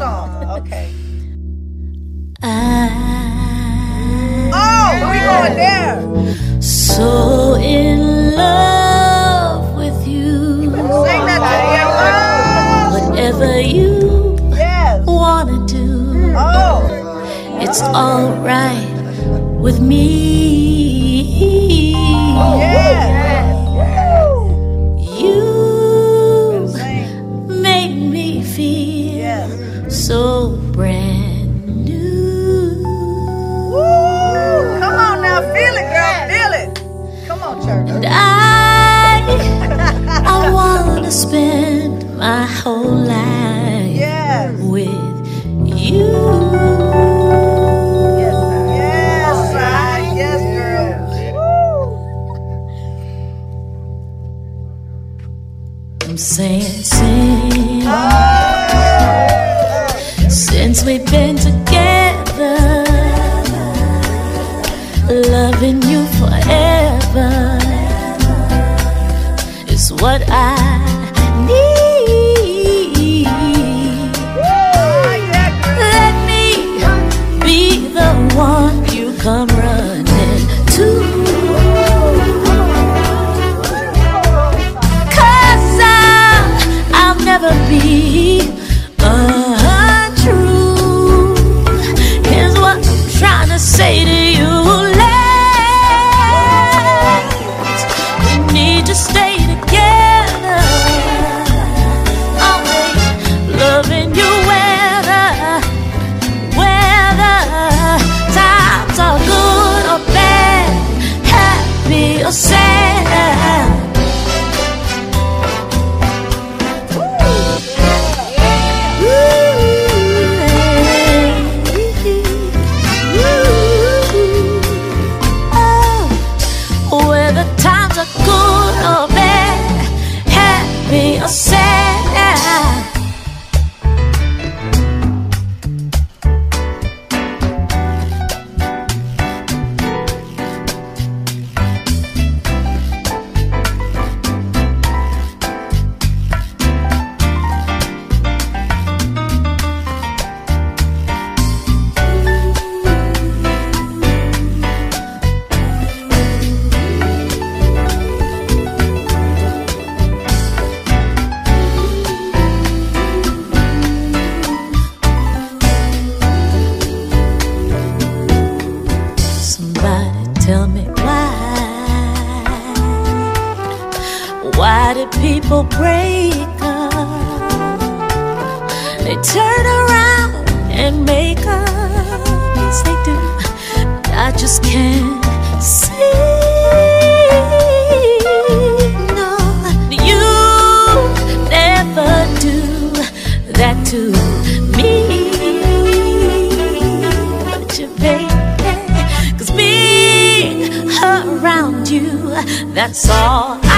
song. Okay. I Oh, we going there. so in love with you. Sing that together. Whatever you Yes. wanna do, Oh. it's alright with me. Oh, yes. You so brand new. Woo! Come on now, feel it, girl, feel it. Come on, church. And I, I wanna spend my whole life Yes. with you. Yes, I, yes, girl. I'm saying, sing. Since we've been together, loving you forever is what I need. Let me be the one you come running to. Cause I, I'll never be happy or tell me why. Why did people break up? They turn around and make up. Yes, they do. I just can't that's all